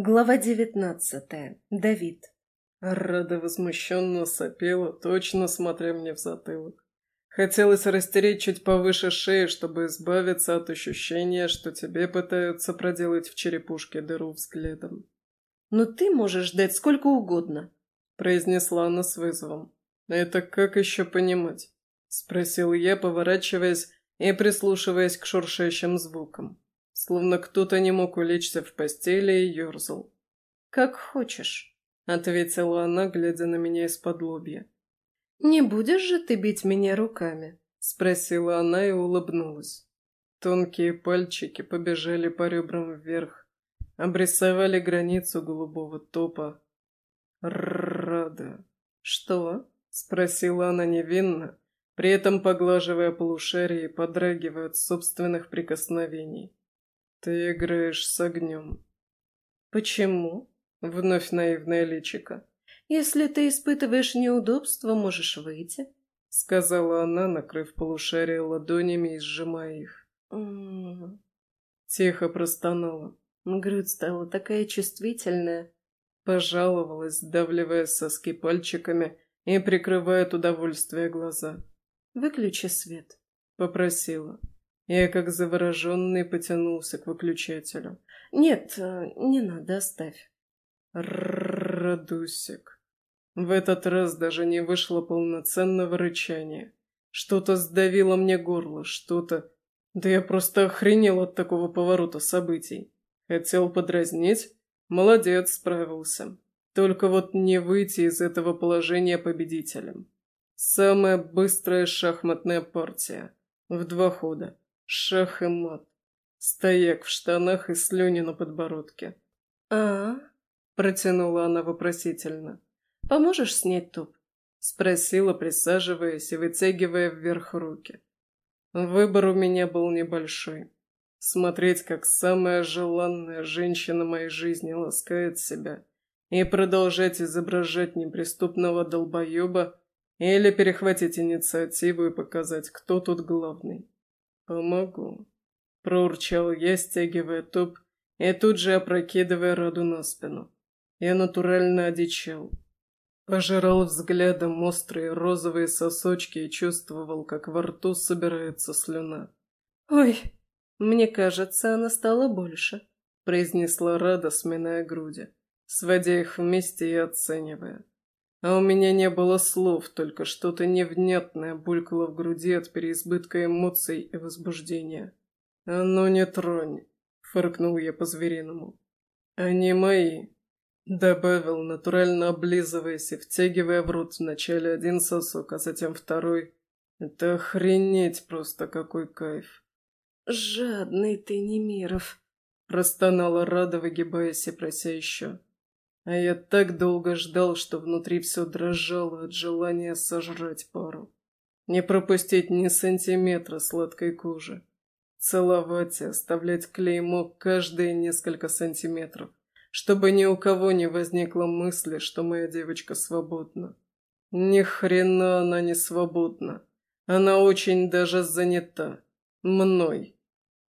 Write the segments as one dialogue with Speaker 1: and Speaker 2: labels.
Speaker 1: Глава девятнадцатая. Давид.
Speaker 2: Рада возмущенно сопела, точно смотря мне в затылок. Хотелось растереть чуть повыше шеи, чтобы избавиться от ощущения, что тебе пытаются проделать в черепушке дыру взглядом.
Speaker 1: «Но ты можешь ждать сколько угодно», —
Speaker 2: произнесла она с вызовом. «Это как еще понимать?» — спросил я, поворачиваясь и прислушиваясь к шуршащим звукам. Словно кто-то не мог улечься в постели и ерзал.
Speaker 1: «Как хочешь», — ответила она, глядя на меня из-под лобья.
Speaker 2: «Не будешь же ты бить меня руками?» — спросила она и улыбнулась. Тонкие пальчики побежали по ребрам вверх, обрисовали границу голубого топа. «Рада».
Speaker 1: «Что?»
Speaker 2: — спросила она невинно, при этом поглаживая полушарие и подрагивая от собственных прикосновений. «Ты играешь с огнем».
Speaker 1: «Почему?»
Speaker 2: — вновь наивная личика.
Speaker 1: «Если ты испытываешь неудобства, можешь выйти», —
Speaker 2: сказала она, накрыв полушарие ладонями и сжимая их.
Speaker 1: «М -м
Speaker 2: Тихо простонала.
Speaker 1: Грудь стала такая чувствительная.
Speaker 2: Пожаловалась, сдавливая соски пальчиками и прикрывая от удовольствия глаза.
Speaker 1: «Выключи свет», —
Speaker 2: попросила. Я, как завороженный, потянулся к выключателю.
Speaker 1: «Нет, э, не надо, оставь».
Speaker 2: Радусик. В этот раз даже не вышло полноценного рычания. Что-то сдавило мне горло, что-то... Да я просто охренел от такого поворота событий. Хотел подразнить? Молодец, справился. Только вот не выйти из этого положения победителем. Самая быстрая шахматная партия. В два хода. Шах и мат. Стояк в штанах и слюни на подбородке.
Speaker 1: а,
Speaker 2: протянула она вопросительно.
Speaker 1: «Поможешь снять топ?»
Speaker 2: — спросила, присаживаясь и вытягивая вверх руки. Выбор у меня был небольшой. Смотреть, как самая желанная женщина моей жизни ласкает себя, и продолжать изображать неприступного долбоеба, или перехватить инициативу и показать, кто тут главный. «Помогу», — проурчал я, стягивая топ и тут же опрокидывая Раду на спину. Я натурально одичал. Пожирал взглядом острые розовые сосочки и чувствовал, как во рту собирается слюна.
Speaker 1: «Ой, мне кажется, она стала больше», —
Speaker 2: произнесла Рада, сминая груди, сводя их вместе и оценивая. А у меня не было слов, только что-то невнятное булькало в груди от переизбытка эмоций и возбуждения. «А ну не тронь!» — фыркнул я по-звериному. «Они мои!» — добавил, натурально облизываясь и втягивая в рот вначале один сосок, а затем второй. «Это охренеть просто какой кайф!»
Speaker 1: «Жадный ты, Немиров!»
Speaker 2: — простонала Рада, выгибаясь и прося еще. А я так долго ждал, что внутри все дрожало от желания сожрать пару. Не пропустить ни сантиметра сладкой кожи. Целовать и оставлять клеймо каждые несколько сантиметров, чтобы ни у кого не возникло мысли, что моя девочка свободна. Ни хрена она не свободна. Она очень даже занята. Мной.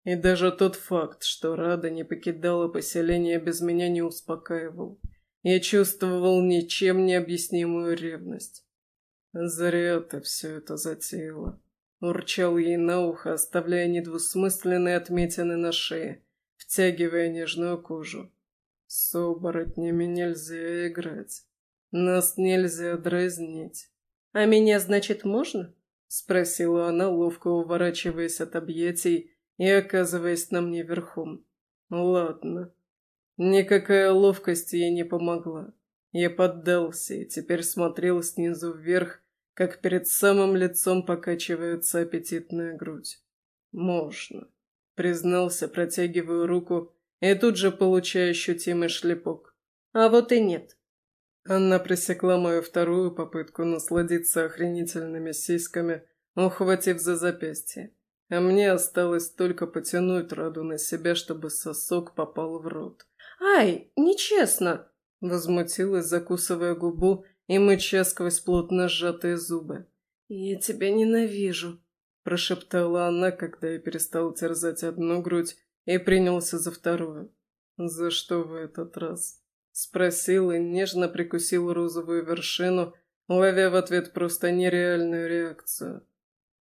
Speaker 2: И даже тот факт, что Рада не покидала поселение без меня, не успокаивал. Я чувствовал ничем не объяснимую ревность. «Зря ты все это затеяла», — урчал ей на ухо, оставляя недвусмысленные отметины на шее, втягивая нежную кожу. «С оборотнями нельзя играть. Нас нельзя дразнить».
Speaker 1: «А меня, значит, можно?»
Speaker 2: — спросила она, ловко уворачиваясь от объятий и оказываясь на мне верхом. «Ладно». Никакая ловкость ей не помогла. Я поддался и теперь смотрел снизу вверх, как перед самым лицом покачивается аппетитная грудь. «Можно», — признался, протягиваю руку, и тут же получаю ощутимый шлепок.
Speaker 1: «А вот и нет».
Speaker 2: Она пресекла мою вторую попытку насладиться охренительными сиськами, ухватив за запястье. А мне осталось только потянуть Раду на себя, чтобы сосок попал в рот.
Speaker 1: «Ай, нечестно!»
Speaker 2: — возмутилась, закусывая губу и мыча сквозь плотно сжатые зубы.
Speaker 1: «Я тебя ненавижу!»
Speaker 2: — прошептала она, когда я перестал терзать одну грудь и принялся за вторую. «За что в этот раз?» Спросил и нежно прикусил розовую вершину, ловя в ответ просто нереальную реакцию.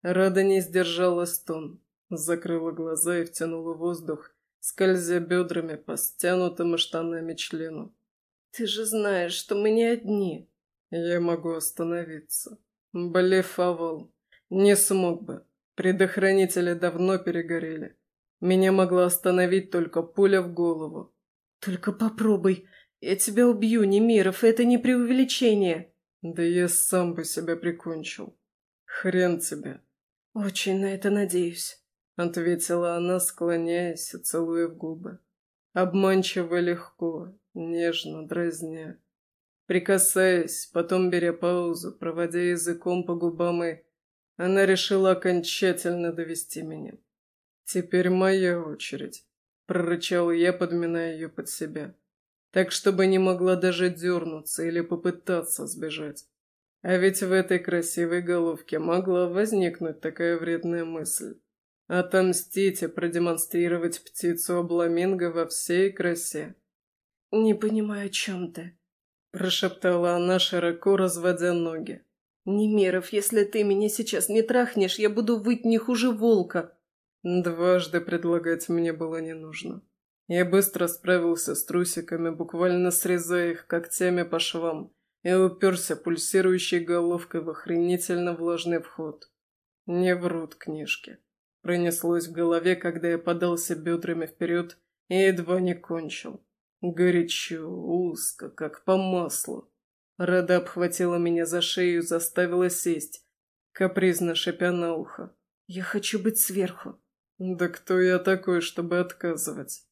Speaker 2: Рада не сдержала стон, закрыла глаза и втянула воздух, скользя бедрами по стянутым штанами члену. «Ты же знаешь, что мы не одни!» «Я могу остановиться. Блефовал. Не смог бы. Предохранители давно перегорели. Меня могла остановить только пуля в голову.
Speaker 1: «Только попробуй. Я тебя убью, Немиров, это не преувеличение».
Speaker 2: «Да я сам бы себя прикончил. Хрен тебе».
Speaker 1: «Очень на это надеюсь», —
Speaker 2: ответила она, склоняясь и целуя в губы. Обманчиво легко, нежно, дразня. Прикасаясь, потом беря паузу, проводя языком по губам и... Она решила окончательно довести меня. «Теперь моя очередь», — прорычал я, подминая ее под себя. Так, чтобы не могла даже дернуться или попытаться сбежать. А ведь в этой красивой головке могла возникнуть такая вредная мысль. Отомстить и продемонстрировать птицу обламинго во всей красе.
Speaker 1: «Не понимаю, о чем ты», –
Speaker 2: прошептала она, широко разводя ноги.
Speaker 1: «Немеров, если ты меня сейчас не трахнешь, я буду выть не хуже волка».
Speaker 2: Дважды предлагать мне было не нужно. Я быстро справился с трусиками, буквально срезая их когтями по швам, и уперся пульсирующей головкой в охренительно влажный вход. Не врут книжки. Пронеслось в голове, когда я подался бедрами вперед и едва не кончил. Горячо, узко, как по маслу. Рада обхватила меня за шею заставила сесть, капризно шипя на ухо.
Speaker 1: «Я хочу быть сверху».
Speaker 2: «Да кто я такой, чтобы отказывать?»